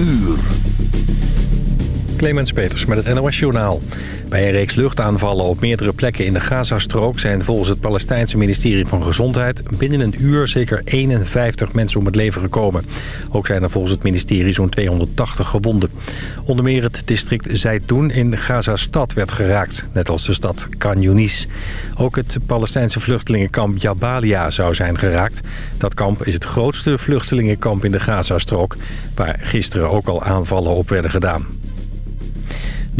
uur. Clemens Peters met het NOS Journaal. Bij een reeks luchtaanvallen op meerdere plekken in de Gazastrook... zijn volgens het Palestijnse ministerie van Gezondheid... binnen een uur zeker 51 mensen om het leven gekomen. Ook zijn er volgens het ministerie zo'n 280 gewonden. Onder meer het district Zaytoun in Gaza-stad werd geraakt. Net als de stad Khan Yunis. Ook het Palestijnse vluchtelingenkamp Jabalia zou zijn geraakt. Dat kamp is het grootste vluchtelingenkamp in de Gazastrook... waar gisteren ook al aanvallen op werden gedaan.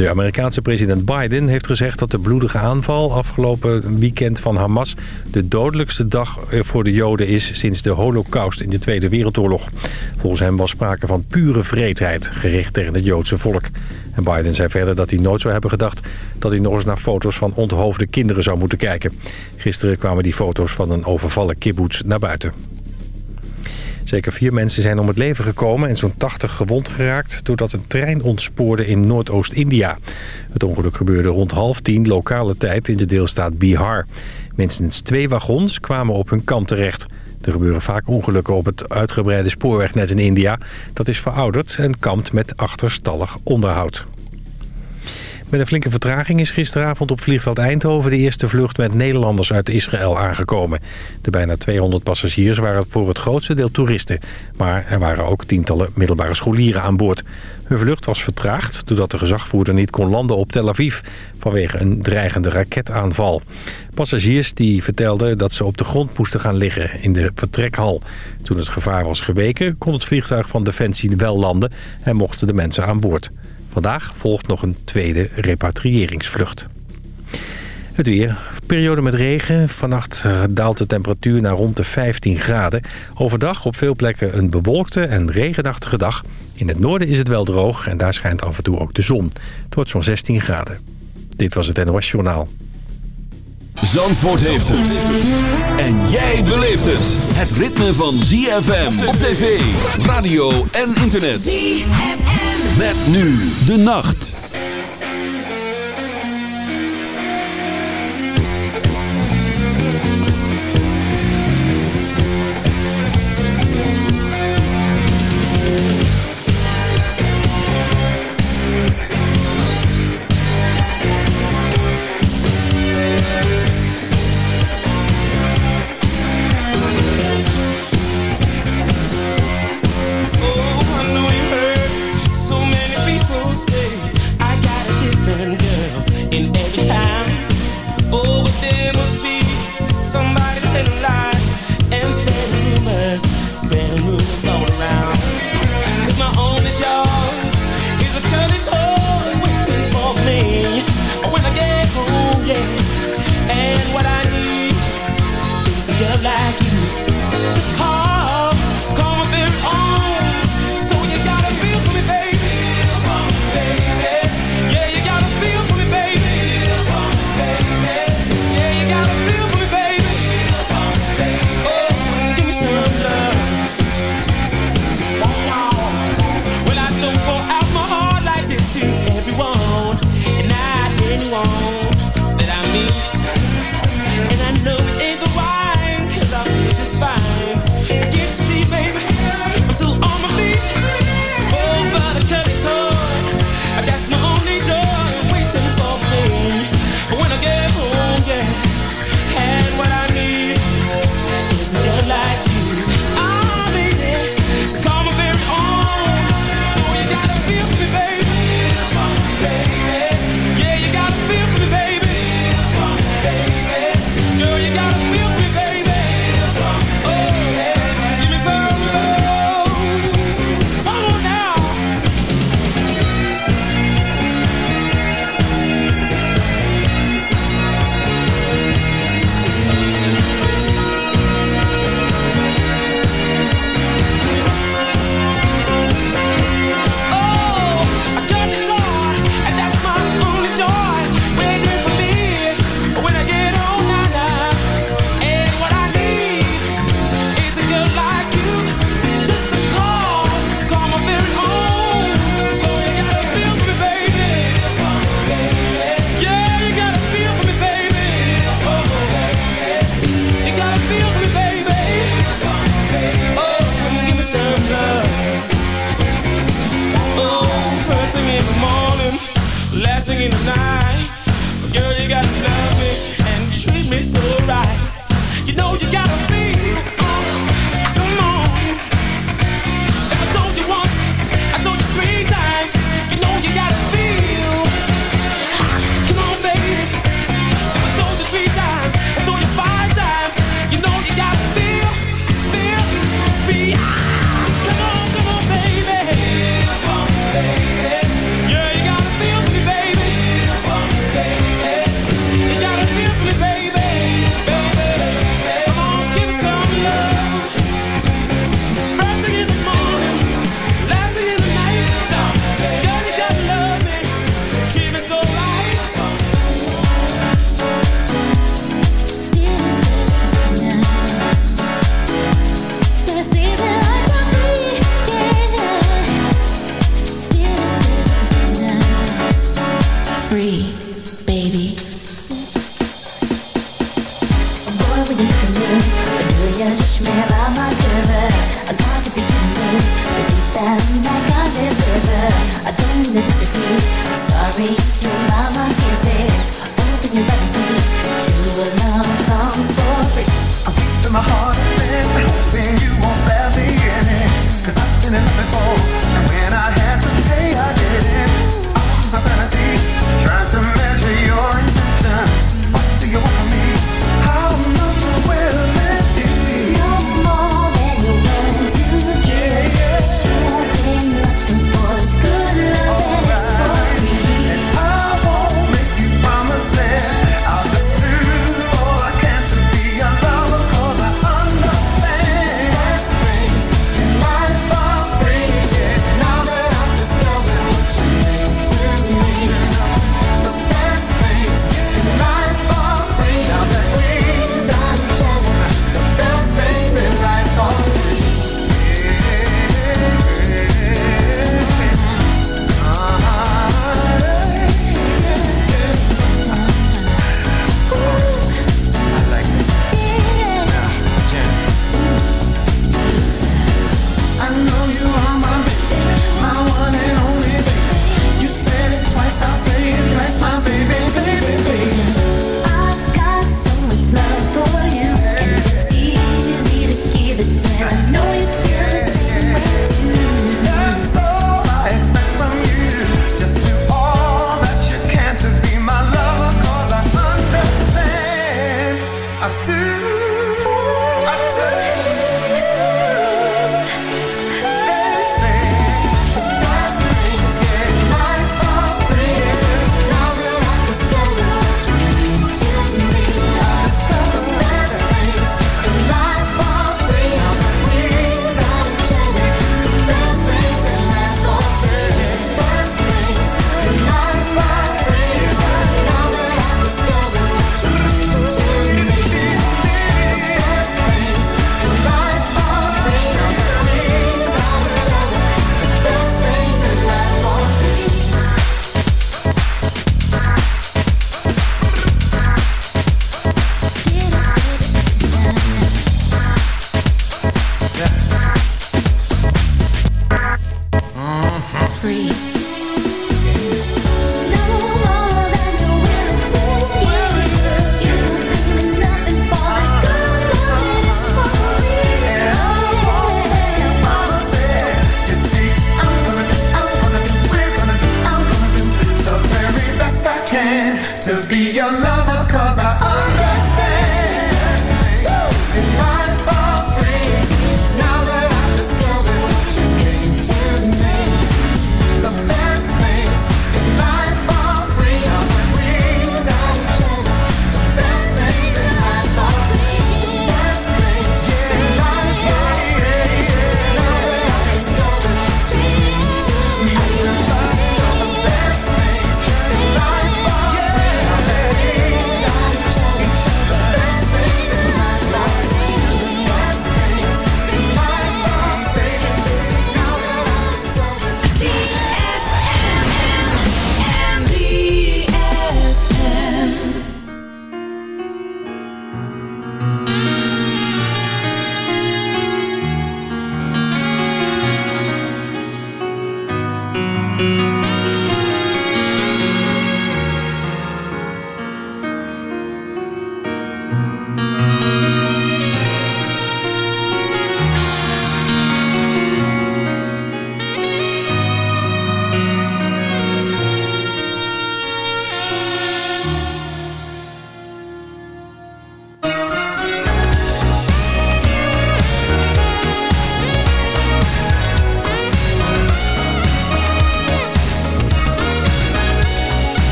De Amerikaanse president Biden heeft gezegd dat de bloedige aanval afgelopen weekend van Hamas de dodelijkste dag voor de Joden is sinds de holocaust in de Tweede Wereldoorlog. Volgens hem was sprake van pure vreedheid gericht tegen het Joodse volk. En Biden zei verder dat hij nooit zou hebben gedacht dat hij nog eens naar foto's van onthoofde kinderen zou moeten kijken. Gisteren kwamen die foto's van een overvallen kibbutz naar buiten. Zeker vier mensen zijn om het leven gekomen en zo'n 80 gewond geraakt... doordat een trein ontspoorde in Noordoost-India. Het ongeluk gebeurde rond half tien lokale tijd in de deelstaat Bihar. Minstens twee wagons kwamen op hun kant terecht. Er gebeuren vaak ongelukken op het uitgebreide spoorwegnet in India. Dat is verouderd en kampt met achterstallig onderhoud. Met een flinke vertraging is gisteravond op vliegveld Eindhoven... de eerste vlucht met Nederlanders uit Israël aangekomen. De bijna 200 passagiers waren voor het grootste deel toeristen. Maar er waren ook tientallen middelbare scholieren aan boord. Hun vlucht was vertraagd doordat de gezagvoerder niet kon landen op Tel Aviv... vanwege een dreigende raketaanval. Passagiers die vertelden dat ze op de grond moesten gaan liggen in de vertrekhal. Toen het gevaar was geweken kon het vliegtuig van Defensie wel landen... en mochten de mensen aan boord. Vandaag volgt nog een tweede repatriëringsvlucht. Het weer. Periode met regen. Vannacht eh, daalt de temperatuur naar rond de 15 graden. Overdag op veel plekken een bewolkte en regenachtige dag. In het noorden is het wel droog en daar schijnt af en toe ook de zon. Het wordt zo'n 16 graden. Dit was het NOS Journaal. Zandvoort heeft het. En jij beleeft het. Het ritme van ZFM op tv, radio en internet. ZFM. Met nu de nacht.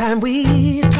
Time we touch.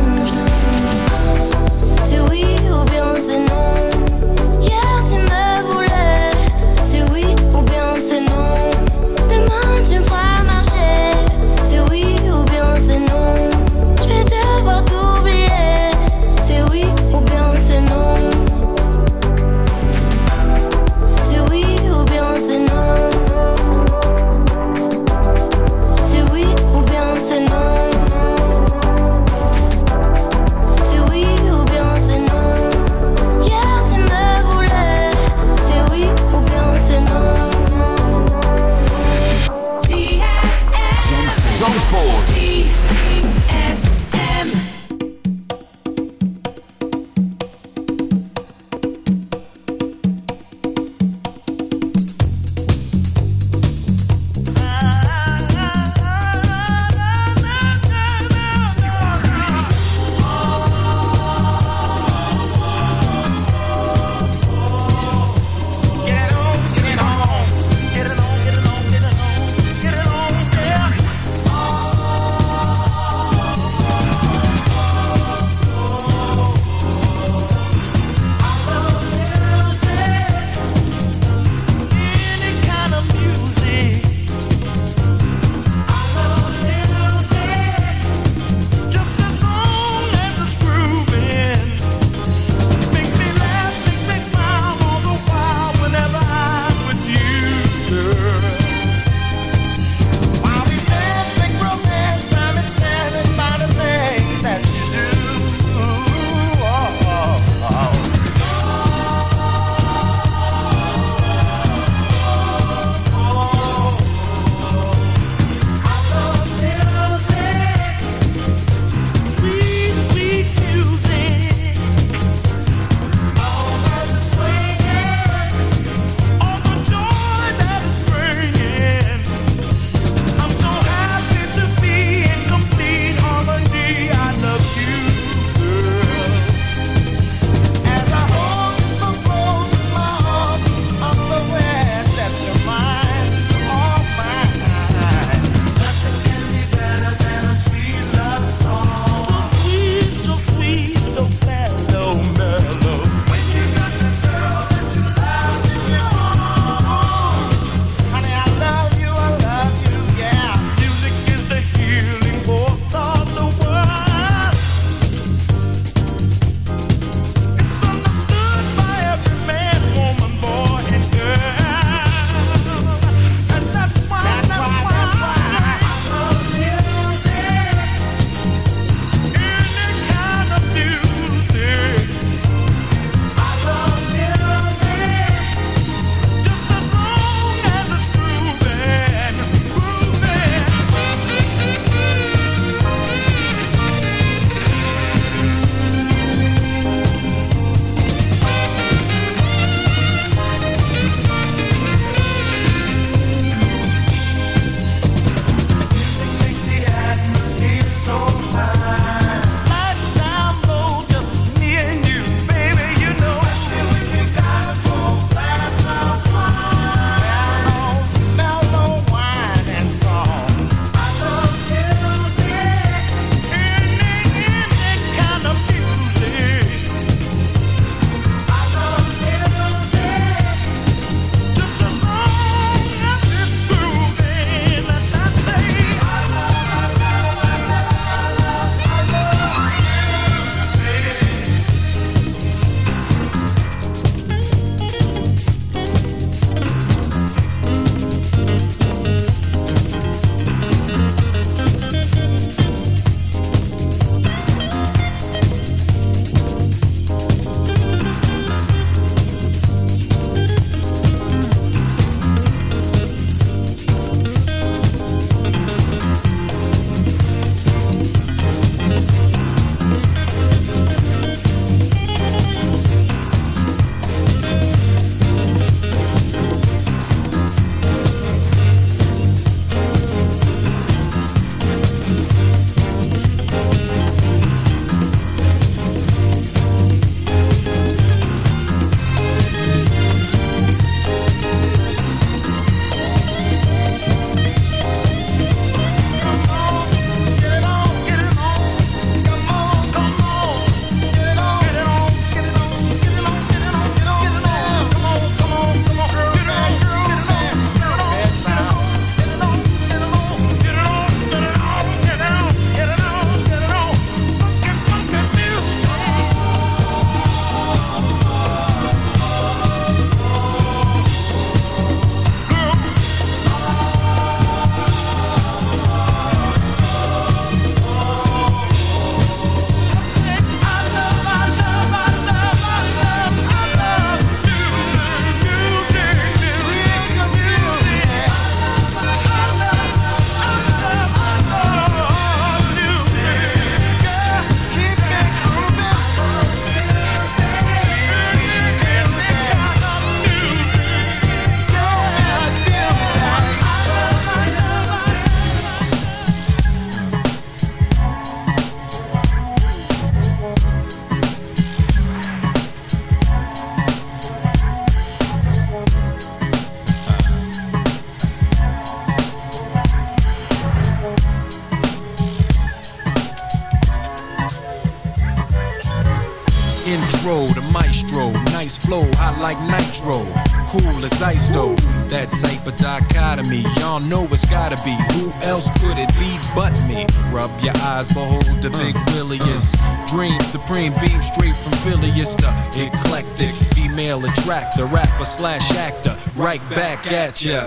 eyes, behold the big Willius. Dream supreme, beam straight from Philly the eclectic female attractor, rapper slash actor. Right back at ya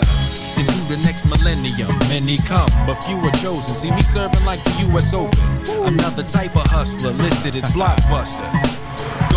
into the next millennium. Many come, but few are chosen. See me serving like the U.S. Open. Another type of hustler listed as blockbuster.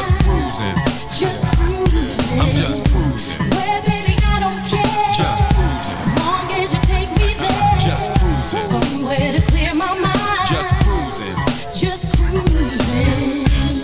Just cruising. Just cruising. I'm just cruising. Well, baby, I don't care. Just cruising. As long as you take me there. Just cruising. Somewhere